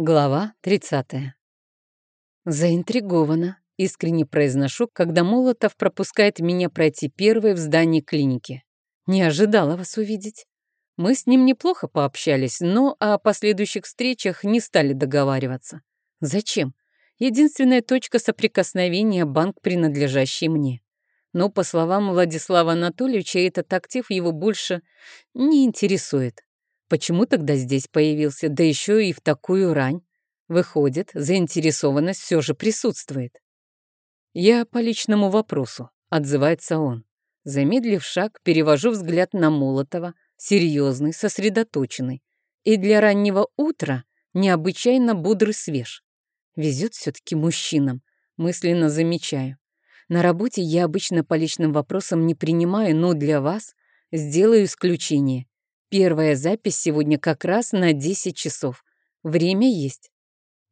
Глава 30. Заинтригована, искренне произношу, когда Молотов пропускает меня пройти первой в здании клиники. Не ожидала вас увидеть. Мы с ним неплохо пообщались, но о последующих встречах не стали договариваться. Зачем? Единственная точка соприкосновения — банк, принадлежащий мне. Но, по словам Владислава Анатольевича, этот актив его больше не интересует. Почему тогда здесь появился, да еще и в такую рань? Выходит, заинтересованность все же присутствует. Я по личному вопросу, отзывается он. Замедлив шаг, перевожу взгляд на Молотова, серьезный, сосредоточенный. И для раннего утра необычайно бодрый свеж. Везет все-таки мужчинам, мысленно замечаю. На работе я обычно по личным вопросам не принимаю, но для вас сделаю исключение. Первая запись сегодня как раз на 10 часов. Время есть.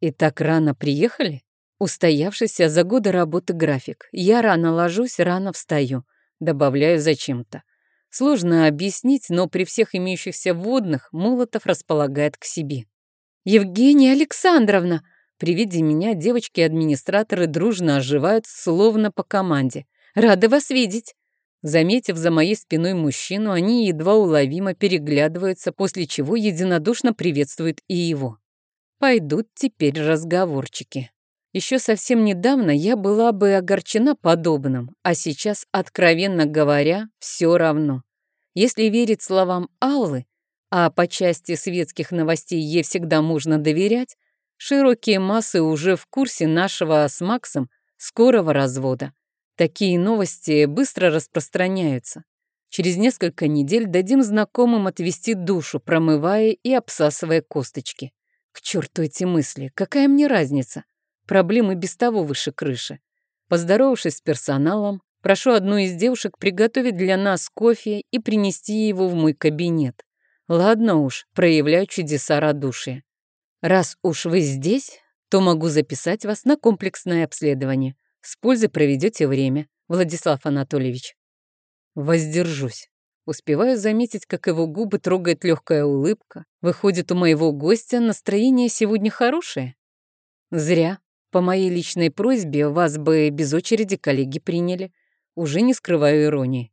И так рано приехали? Устоявшийся за годы работы график. Я рано ложусь, рано встаю. Добавляю зачем-то. Сложно объяснить, но при всех имеющихся водных Молотов располагает к себе. «Евгения Александровна!» При виде меня девочки-администраторы дружно оживают, словно по команде. «Рады вас видеть!» Заметив за моей спиной мужчину, они едва уловимо переглядываются, после чего единодушно приветствуют и его. Пойдут теперь разговорчики. Еще совсем недавно я была бы огорчена подобным, а сейчас, откровенно говоря, все равно. Если верить словам Аллы, а по части светских новостей ей всегда можно доверять, широкие массы уже в курсе нашего с Максом скорого развода. Такие новости быстро распространяются. Через несколько недель дадим знакомым отвести душу, промывая и обсасывая косточки. К черту эти мысли, какая мне разница? Проблемы без того выше крыши. Поздоровавшись с персоналом, прошу одну из девушек приготовить для нас кофе и принести его в мой кабинет. Ладно уж, проявляю чудеса радушия. Раз уж вы здесь, то могу записать вас на комплексное обследование. С пользой проведете время, Владислав Анатольевич. Воздержусь. Успеваю заметить, как его губы трогает легкая улыбка. Выходит, у моего гостя настроение сегодня хорошее. Зря. По моей личной просьбе вас бы без очереди коллеги приняли. Уже не скрываю иронии.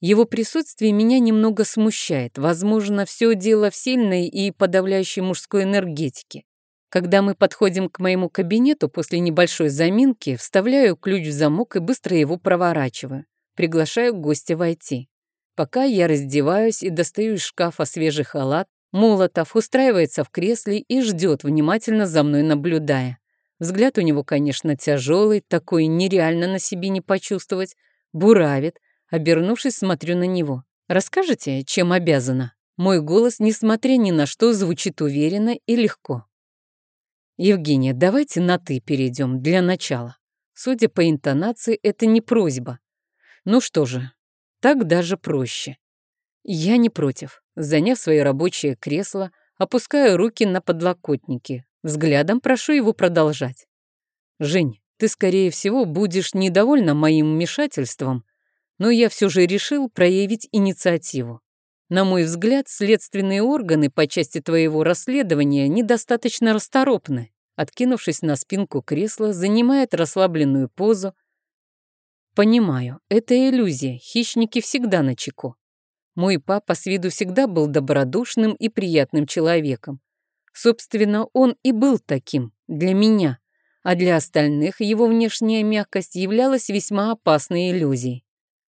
Его присутствие меня немного смущает. Возможно, все дело в сильной и подавляющей мужской энергетике. Когда мы подходим к моему кабинету после небольшой заминки, вставляю ключ в замок и быстро его проворачиваю. Приглашаю гостя войти. Пока я раздеваюсь и достаю из шкафа свежий халат, Молотов устраивается в кресле и ждет, внимательно за мной наблюдая. Взгляд у него, конечно, тяжелый, такой нереально на себе не почувствовать. Буравит. Обернувшись, смотрю на него. «Расскажете, чем обязана?» Мой голос, несмотря ни на что, звучит уверенно и легко. «Евгения, давайте на «ты» перейдем для начала. Судя по интонации, это не просьба. Ну что же, так даже проще. Я не против. Заняв свое рабочее кресло, опускаю руки на подлокотники. Взглядом прошу его продолжать. «Жень, ты, скорее всего, будешь недовольна моим вмешательством, но я все же решил проявить инициативу. На мой взгляд, следственные органы по части твоего расследования недостаточно расторопны. Откинувшись на спинку кресла, занимает расслабленную позу. Понимаю, это иллюзия, хищники всегда на чеку. Мой папа с виду всегда был добродушным и приятным человеком. Собственно, он и был таким, для меня, а для остальных его внешняя мягкость являлась весьма опасной иллюзией.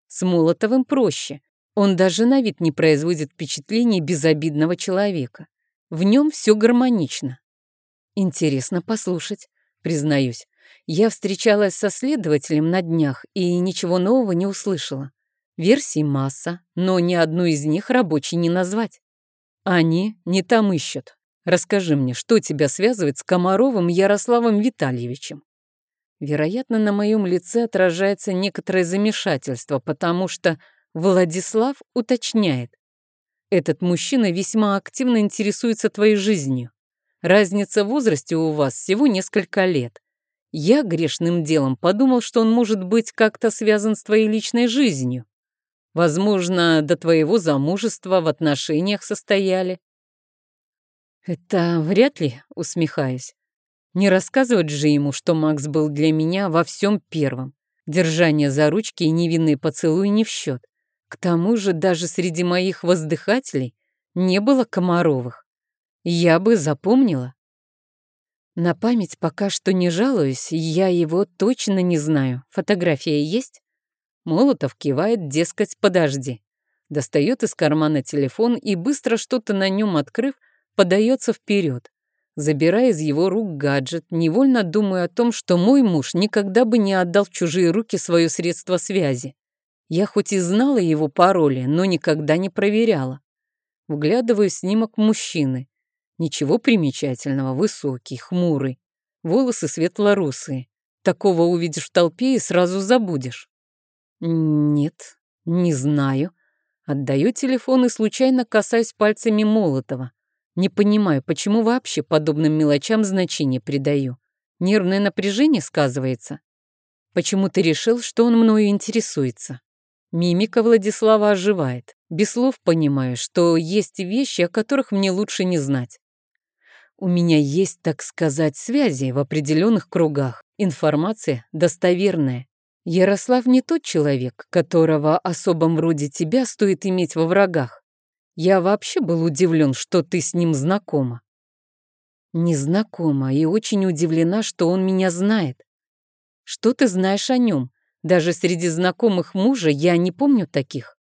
С Молотовым проще. Он даже на вид не производит впечатления безобидного человека. В нем все гармонично. Интересно послушать, признаюсь. Я встречалась со следователем на днях и ничего нового не услышала. Версий масса, но ни одну из них рабочей не назвать. Они не там ищут. Расскажи мне, что тебя связывает с Комаровым Ярославом Витальевичем? Вероятно, на моем лице отражается некоторое замешательство, потому что Владислав уточняет. Этот мужчина весьма активно интересуется твоей жизнью. Разница в возрасте у вас всего несколько лет. Я грешным делом подумал, что он может быть как-то связан с твоей личной жизнью. Возможно, до твоего замужества в отношениях состояли. Это вряд ли, усмехаюсь. Не рассказывать же ему, что Макс был для меня во всем первым. Держание за ручки и невинные поцелуи не в счет. К тому же даже среди моих воздыхателей не было Комаровых. Я бы запомнила. На память пока что не жалуюсь, я его точно не знаю. Фотография есть? Молотов кивает, дескать, подожди. Достает из кармана телефон и, быстро что-то на нем открыв, подается вперед. Забирая из его рук гаджет, невольно думаю о том, что мой муж никогда бы не отдал в чужие руки свое средство связи. Я хоть и знала его пароли, но никогда не проверяла. Вглядываю в снимок мужчины. Ничего примечательного, высокий, хмурый. Волосы светло-русые. Такого увидишь в толпе и сразу забудешь. Нет, не знаю. Отдаю телефон и случайно касаюсь пальцами Молотова. Не понимаю, почему вообще подобным мелочам значение придаю. Нервное напряжение сказывается. Почему ты решил, что он мною интересуется? Мимика Владислава оживает. Без слов понимаю, что есть вещи, о которых мне лучше не знать. У меня есть, так сказать, связи в определенных кругах. Информация достоверная. Ярослав не тот человек, которого особом вроде тебя стоит иметь во врагах. Я вообще был удивлен, что ты с ним знакома. Не знакома и очень удивлена, что он меня знает. Что ты знаешь о нем? Даже среди знакомых мужа я не помню таких.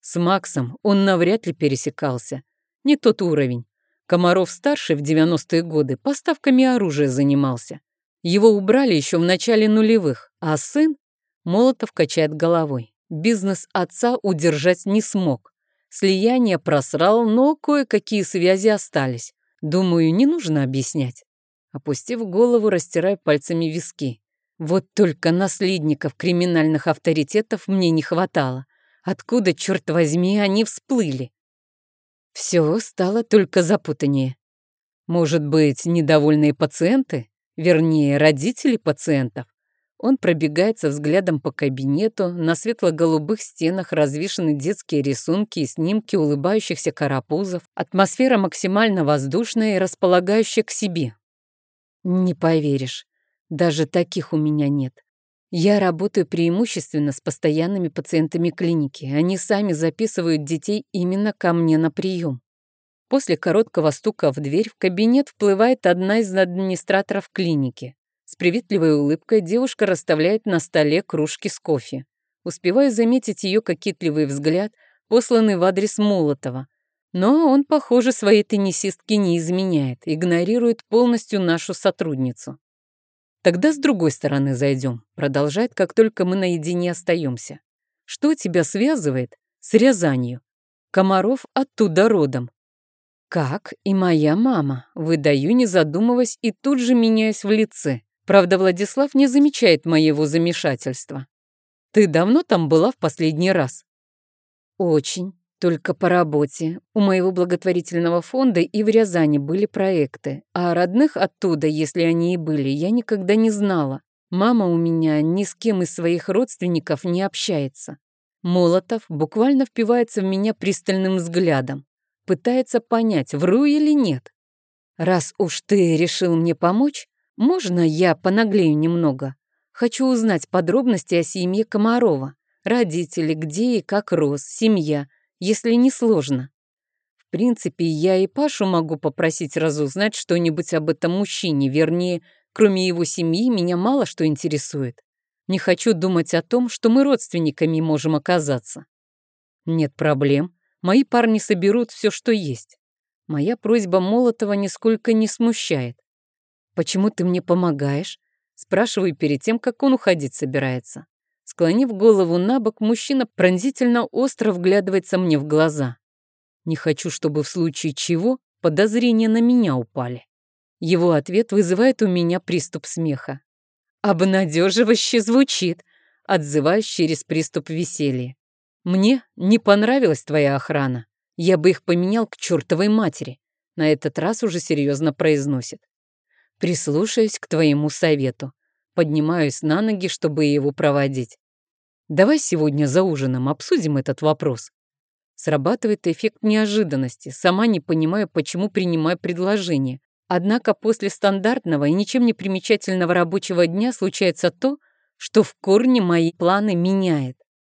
С Максом он навряд ли пересекался. Не тот уровень. Комаров-старший в 90-е годы поставками оружия занимался. Его убрали еще в начале нулевых, а сын, Молотов качает головой, бизнес отца удержать не смог. Слияние просрал, но кое-какие связи остались. Думаю, не нужно объяснять. Опустив голову, растираю пальцами виски. Вот только наследников криминальных авторитетов мне не хватало. Откуда, черт возьми, они всплыли? Все стало только запутаннее. Может быть, недовольные пациенты? Вернее, родители пациентов? Он пробегается взглядом по кабинету, на светло-голубых стенах развешаны детские рисунки и снимки улыбающихся карапузов, атмосфера максимально воздушная и располагающая к себе. Не поверишь, даже таких у меня нет. Я работаю преимущественно с постоянными пациентами клиники. Они сами записывают детей именно ко мне на прием. После короткого стука в дверь в кабинет вплывает одна из администраторов клиники. С приветливой улыбкой девушка расставляет на столе кружки с кофе. Успеваю заметить ее кокетливый взгляд, посланный в адрес Молотова. Но он, похоже, своей теннисистки не изменяет, игнорирует полностью нашу сотрудницу. Тогда с другой стороны зайдем. Продолжает, как только мы наедине остаемся. Что тебя связывает с Рязанью? Комаров оттуда родом. Как и моя мама. Выдаю, не задумываясь, и тут же меняюсь в лице. Правда, Владислав не замечает моего замешательства. Ты давно там была в последний раз? Очень. Только по работе. У моего благотворительного фонда и в Рязани были проекты, а родных оттуда, если они и были, я никогда не знала. Мама у меня ни с кем из своих родственников не общается. Молотов буквально впивается в меня пристальным взглядом. Пытается понять, вру или нет. Раз уж ты решил мне помочь, можно я понаглею немного? Хочу узнать подробности о семье Комарова. Родители, где и как рос, семья, если не сложно. В принципе, я и Пашу могу попросить разузнать что-нибудь об этом мужчине, вернее, кроме его семьи, меня мало что интересует. Не хочу думать о том, что мы родственниками можем оказаться. Нет проблем. Мои парни соберут все, что есть. Моя просьба Молотова нисколько не смущает. «Почему ты мне помогаешь?» Спрашиваю перед тем, как он уходить собирается. Склонив голову на бок, мужчина пронзительно остро вглядывается мне в глаза. Не хочу, чтобы в случае чего подозрения на меня упали. Его ответ вызывает у меня приступ смеха. «Обнадеживающе звучит», отзываюсь через приступ веселья. «Мне не понравилась твоя охрана. Я бы их поменял к чертовой матери», на этот раз уже серьезно произносит. «Прислушаюсь к твоему совету. Поднимаюсь на ноги, чтобы его проводить. Давай сегодня за ужином обсудим этот вопрос. Срабатывает эффект неожиданности, сама не понимая, почему принимаю предложение. Однако после стандартного и ничем не примечательного рабочего дня случается то, что в корне мои планы меняет.